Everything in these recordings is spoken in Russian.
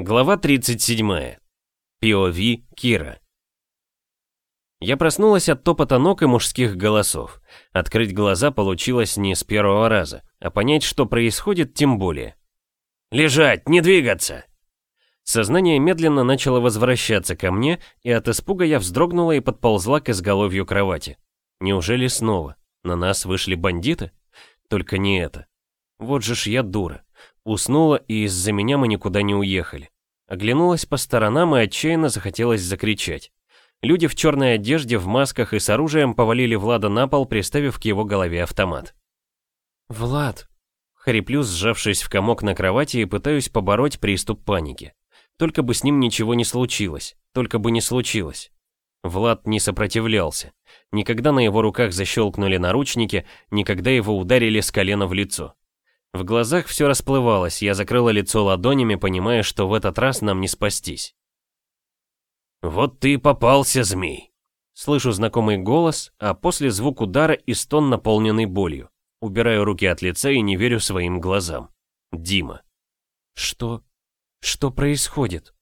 Глава 37. POV Кира. Я проснулась от топота ног и мужских голосов. Открыть глаза получилось не с первого раза, а понять, что происходит, тем более. «Лежать, не двигаться!» Сознание медленно начало возвращаться ко мне, и от испуга я вздрогнула и подползла к изголовью кровати. Неужели снова? На нас вышли бандиты? Только не это. Вот же ж я дура. Уснула, и из-за меня мы никуда не уехали. Оглянулась по сторонам и отчаянно захотелось закричать. Люди в черной одежде, в масках и с оружием повалили Влада на пол, приставив к его голове автомат. «Влад!» Хриплю, сжавшись в комок на кровати и пытаюсь побороть приступ паники. Только бы с ним ничего не случилось. Только бы не случилось. Влад не сопротивлялся. Никогда на его руках защелкнули наручники, никогда его ударили с колена в лицо. В глазах все расплывалось, я закрыла лицо ладонями, понимая, что в этот раз нам не спастись. «Вот ты попался, змей!» Слышу знакомый голос, а после звук удара и стон, наполненный болью. Убираю руки от лица и не верю своим глазам. Дима. «Что? Что происходит?»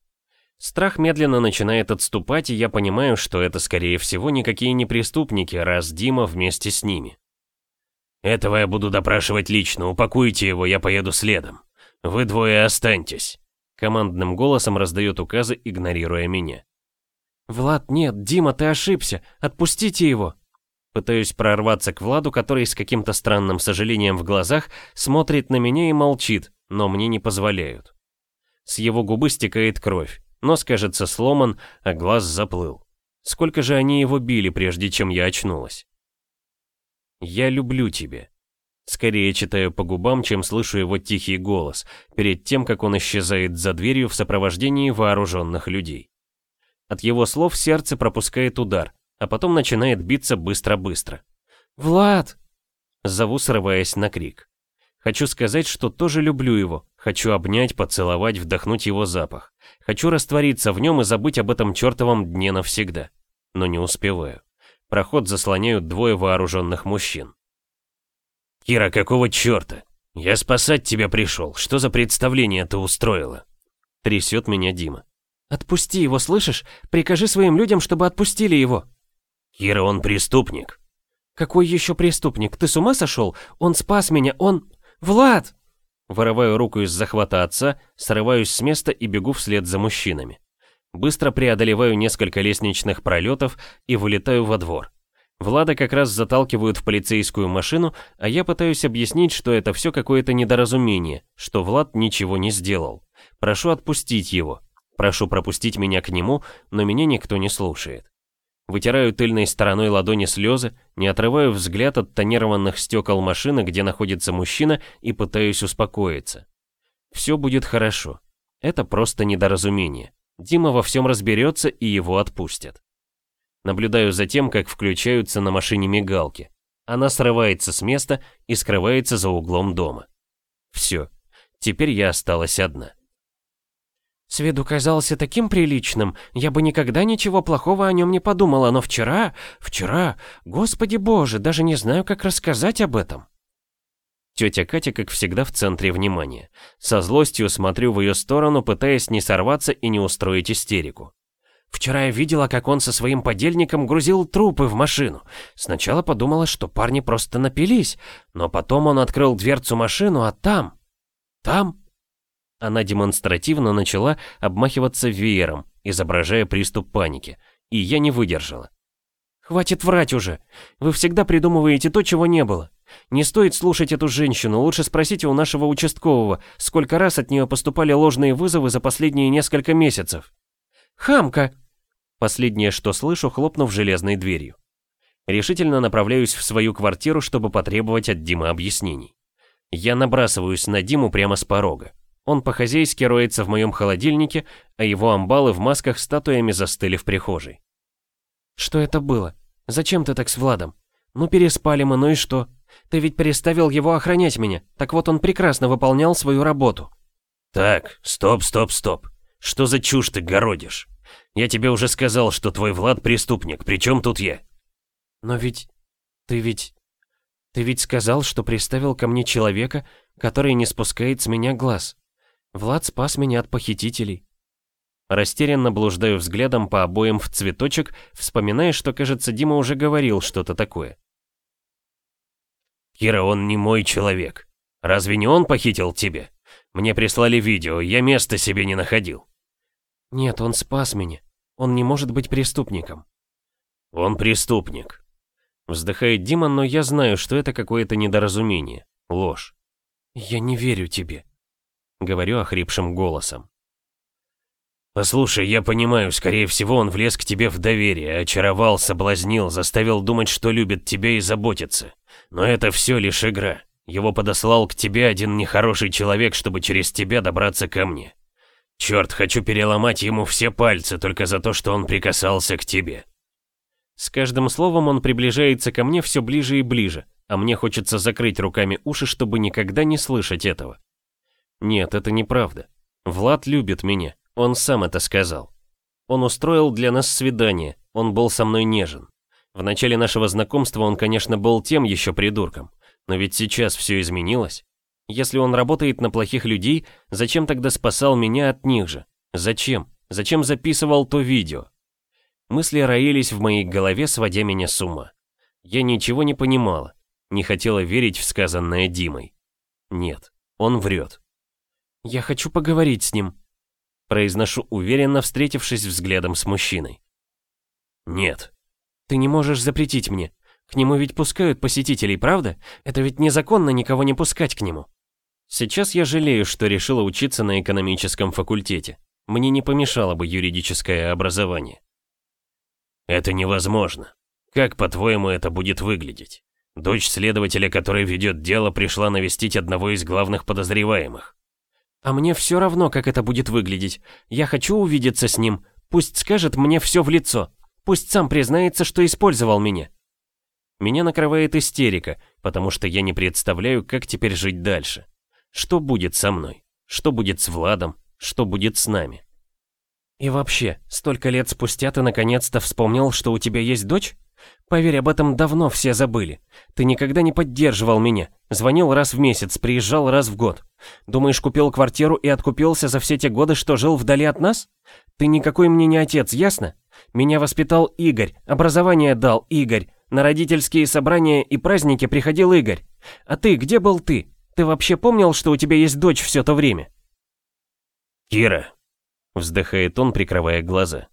Страх медленно начинает отступать, и я понимаю, что это, скорее всего, никакие не преступники, раз Дима вместе с ними. «Этого я буду допрашивать лично, упакуйте его, я поеду следом. Вы двое останьтесь», — командным голосом раздает указы, игнорируя меня. «Влад, нет, Дима, ты ошибся, отпустите его!» Пытаюсь прорваться к Владу, который с каким-то странным сожалением в глазах смотрит на меня и молчит, но мне не позволяют. С его губы стекает кровь. Нос, кажется, сломан, а глаз заплыл. Сколько же они его били, прежде чем я очнулась? «Я люблю тебя». Скорее читаю по губам, чем слышу его тихий голос, перед тем, как он исчезает за дверью в сопровождении вооруженных людей. От его слов сердце пропускает удар, а потом начинает биться быстро-быстро. «Влад!» Зову, срываясь на крик. Хочу сказать, что тоже люблю его. Хочу обнять, поцеловать, вдохнуть его запах. Хочу раствориться в нем и забыть об этом чертовом дне навсегда. Но не успеваю. Проход заслоняют двое вооруженных мужчин. «Кира, какого черта? Я спасать тебя пришел. Что за представление ты устроила?» Трясет меня Дима. «Отпусти его, слышишь? Прикажи своим людям, чтобы отпустили его». «Кира, он преступник». «Какой еще преступник? Ты с ума сошел? Он спас меня, он...» «Влад!» Вырываю руку из захвата отца, срываюсь с места и бегу вслед за мужчинами. Быстро преодолеваю несколько лестничных пролетов и вылетаю во двор. Влада как раз заталкивают в полицейскую машину, а я пытаюсь объяснить, что это все какое-то недоразумение, что Влад ничего не сделал. Прошу отпустить его. Прошу пропустить меня к нему, но меня никто не слушает. Вытираю тыльной стороной ладони слезы, не отрываю взгляд от тонированных стекол машины, где находится мужчина, и пытаюсь успокоиться. Все будет хорошо. Это просто недоразумение. Дима во всем разберется и его отпустят. Наблюдаю за тем, как включаются на машине мигалки. Она срывается с места и скрывается за углом дома. Все, теперь я осталась одна. С виду казался таким приличным, я бы никогда ничего плохого о нем не подумала, но вчера, вчера, господи боже, даже не знаю, как рассказать об этом. Тетя Катя, как всегда, в центре внимания. Со злостью смотрю в ее сторону, пытаясь не сорваться и не устроить истерику. Вчера я видела, как он со своим подельником грузил трупы в машину. Сначала подумала, что парни просто напились, но потом он открыл дверцу машину, а там... Там... Она демонстративно начала обмахиваться веером, изображая приступ паники, и я не выдержала. «Хватит врать уже! Вы всегда придумываете то, чего не было. Не стоит слушать эту женщину, лучше спросите у нашего участкового, сколько раз от нее поступали ложные вызовы за последние несколько месяцев. «Хамка!» Последнее, что слышу, хлопнув железной дверью. Решительно направляюсь в свою квартиру, чтобы потребовать от Димы объяснений. Я набрасываюсь на Диму прямо с порога. Он по-хозяйски роется в моем холодильнике, а его амбалы в масках статуями застыли в прихожей. «Что это было? Зачем ты так с Владом? Ну переспали мы, ну и что? Ты ведь переставил его охранять меня, так вот он прекрасно выполнял свою работу». «Так, стоп, стоп, стоп. Что за чушь ты городишь? Я тебе уже сказал, что твой Влад преступник, причем тут я?» «Но ведь... ты ведь... ты ведь сказал, что приставил ко мне человека, который не спускает с меня глаз. Влад спас меня от похитителей. Растерянно блуждаю взглядом по обоим в цветочек, вспоминая, что, кажется, Дима уже говорил что-то такое. «Кира, он не мой человек. Разве не он похитил тебя? Мне прислали видео, я места себе не находил». «Нет, он спас меня. Он не может быть преступником». «Он преступник». Вздыхает Дима, но я знаю, что это какое-то недоразумение, ложь. «Я не верю тебе», — говорю охрипшим голосом. «Послушай, я понимаю, скорее всего, он влез к тебе в доверие, очаровал, соблазнил, заставил думать, что любит тебя и заботится. Но это все лишь игра. Его подослал к тебе один нехороший человек, чтобы через тебя добраться ко мне. Черт, хочу переломать ему все пальцы только за то, что он прикасался к тебе». С каждым словом он приближается ко мне все ближе и ближе, а мне хочется закрыть руками уши, чтобы никогда не слышать этого. Нет, это неправда. Влад любит меня, он сам это сказал. Он устроил для нас свидание, он был со мной нежен. В начале нашего знакомства он, конечно, был тем еще придурком. Но ведь сейчас все изменилось. Если он работает на плохих людей, зачем тогда спасал меня от них же? Зачем? Зачем записывал то видео? Мысли роились в моей голове, сводя меня с ума. Я ничего не понимала, не хотела верить в сказанное Димой. Нет, он врет. «Я хочу поговорить с ним», Произношу уверенно, встретившись взглядом с мужчиной. «Нет». «Ты не можешь запретить мне. К нему ведь пускают посетителей, правда? Это ведь незаконно никого не пускать к нему». Сейчас я жалею, что решила учиться на экономическом факультете. Мне не помешало бы юридическое образование. Это невозможно. Как, по-твоему, это будет выглядеть? Дочь следователя, который ведет дело, пришла навестить одного из главных подозреваемых. А мне все равно, как это будет выглядеть. Я хочу увидеться с ним. Пусть скажет мне все в лицо. Пусть сам признается, что использовал меня. Меня накрывает истерика, потому что я не представляю, как теперь жить дальше. Что будет со мной? Что будет с Владом? Что будет с нами? И вообще, столько лет спустя ты наконец-то вспомнил, что у тебя есть дочь? Поверь, об этом давно все забыли. Ты никогда не поддерживал меня. Звонил раз в месяц, приезжал раз в год. Думаешь, купил квартиру и откупился за все те годы, что жил вдали от нас? Ты никакой мне не отец, ясно? Меня воспитал Игорь, образование дал Игорь, на родительские собрания и праздники приходил Игорь. А ты, где был ты? Ты вообще помнил, что у тебя есть дочь все то время? Кира, вздыхает он, прикрывая глаза.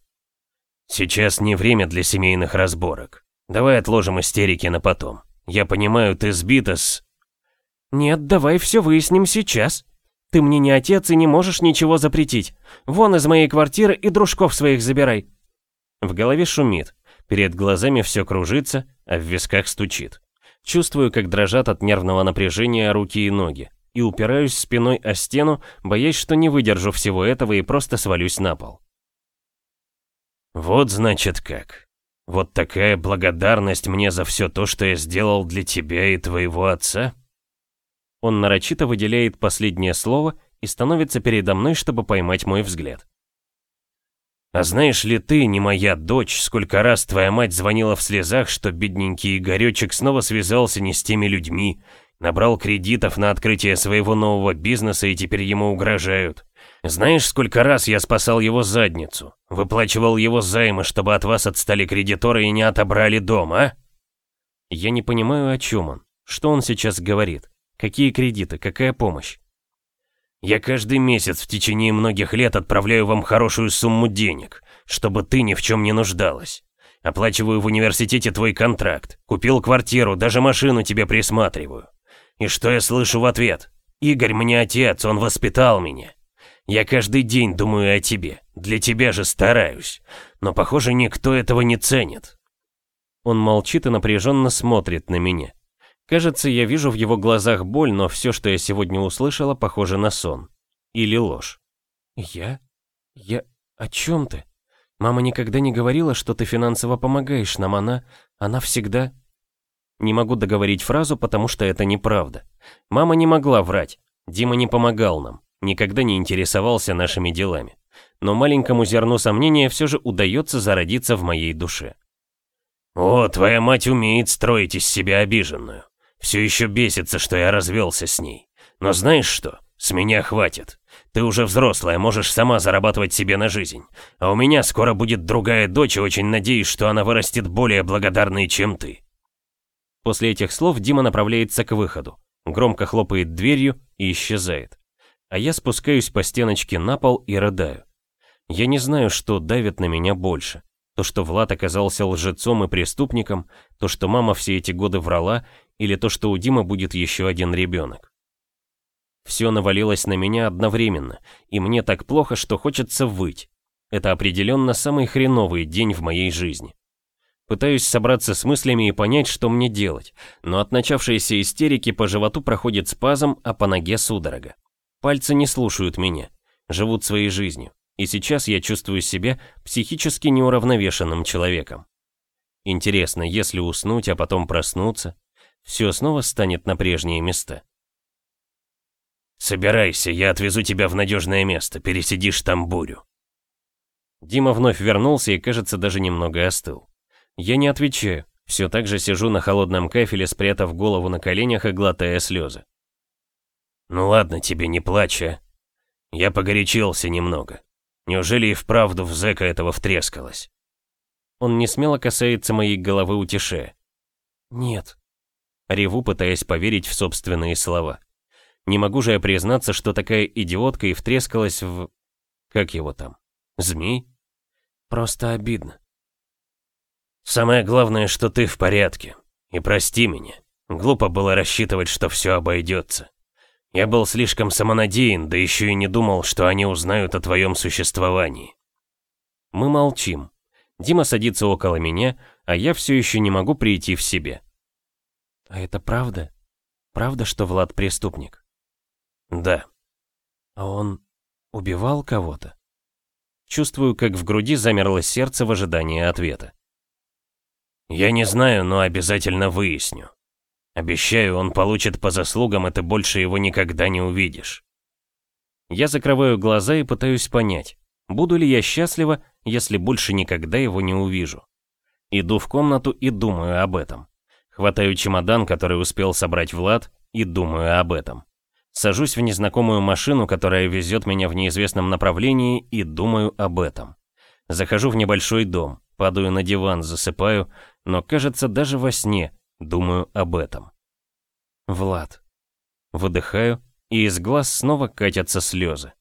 Сейчас не время для семейных разборок. Давай отложим истерики на потом. Я понимаю, ты сбита с... Нет, давай все выясним сейчас. Ты мне не отец и не можешь ничего запретить. Вон из моей квартиры и дружков своих забирай. В голове шумит, перед глазами все кружится, а в висках стучит. Чувствую, как дрожат от нервного напряжения руки и ноги, и упираюсь спиной о стену, боясь, что не выдержу всего этого и просто свалюсь на пол. Вот значит как. Вот такая благодарность мне за все то, что я сделал для тебя и твоего отца? Он нарочито выделяет последнее слово и становится передо мной, чтобы поймать мой взгляд. А знаешь ли ты, не моя дочь, сколько раз твоя мать звонила в слезах, что бедненький Игоречек снова связался не с теми людьми, набрал кредитов на открытие своего нового бизнеса и теперь ему угрожают. Знаешь, сколько раз я спасал его задницу? Выплачивал его займы, чтобы от вас отстали кредиторы и не отобрали дом, а? Я не понимаю, о чем он. Что он сейчас говорит? Какие кредиты? Какая помощь? Я каждый месяц в течение многих лет отправляю вам хорошую сумму денег, чтобы ты ни в чем не нуждалась. Оплачиваю в университете твой контракт, купил квартиру, даже машину тебе присматриваю. И что я слышу в ответ? Игорь мне отец, он воспитал меня. Я каждый день думаю о тебе. Для тебя же стараюсь. Но, похоже, никто этого не ценит. Он молчит и напряженно смотрит на меня. Кажется, я вижу в его глазах боль, но все, что я сегодня услышала, похоже на сон. Или ложь. Я? Я... О чем ты? Мама никогда не говорила, что ты финансово помогаешь нам, она... Она всегда... Не могу договорить фразу, потому что это неправда. Мама не могла врать. Дима не помогал нам никогда не интересовался нашими делами. Но маленькому зерну сомнения все же удается зародиться в моей душе. «О, твоя мать умеет строить из себя обиженную. Все еще бесится, что я развелся с ней. Но знаешь что? С меня хватит. Ты уже взрослая, можешь сама зарабатывать себе на жизнь. А у меня скоро будет другая дочь, и очень надеюсь, что она вырастет более благодарной, чем ты». После этих слов Дима направляется к выходу, громко хлопает дверью и исчезает. А я спускаюсь по стеночке на пол и рыдаю. Я не знаю, что давит на меня больше. То, что Влад оказался лжецом и преступником, то, что мама все эти годы врала, или то, что у Димы будет еще один ребенок. Все навалилось на меня одновременно, и мне так плохо, что хочется выть. Это определенно самый хреновый день в моей жизни. Пытаюсь собраться с мыслями и понять, что мне делать, но от начавшейся истерики по животу проходит спазм, а по ноге судорога. Пальцы не слушают меня, живут своей жизнью, и сейчас я чувствую себя психически неуравновешенным человеком. Интересно, если уснуть, а потом проснуться, все снова станет на прежние места. «Собирайся, я отвезу тебя в надежное место, пересидишь там бурю». Дима вновь вернулся и, кажется, даже немного остыл. Я не отвечаю, все так же сижу на холодном кафеле, спрятав голову на коленях и глотая слезы. «Ну ладно тебе, не плачь, а. Я погорячился немного. Неужели и вправду в зэка этого втрескалось?» Он не смело касается моей головы, утешая. «Нет». Реву, пытаясь поверить в собственные слова. Не могу же я признаться, что такая идиотка и втрескалась в... Как его там? Змей? Просто обидно. Самое главное, что ты в порядке. И прости меня. Глупо было рассчитывать, что все обойдется. Я был слишком самонадеян, да еще и не думал, что они узнают о твоем существовании. Мы молчим. Дима садится около меня, а я все еще не могу прийти в себе. А это правда? Правда, что Влад преступник? Да. А он убивал кого-то? Чувствую, как в груди замерло сердце в ожидании ответа. Я не знаю, но обязательно выясню. Обещаю, он получит по заслугам, и ты больше его никогда не увидишь. Я закрываю глаза и пытаюсь понять, буду ли я счастлива, если больше никогда его не увижу. Иду в комнату и думаю об этом. Хватаю чемодан, который успел собрать Влад, и думаю об этом. Сажусь в незнакомую машину, которая везет меня в неизвестном направлении, и думаю об этом. Захожу в небольшой дом, падаю на диван, засыпаю, но, кажется, даже во сне думаю об этом. Влад. Выдыхаю, и из глаз снова катятся слезы.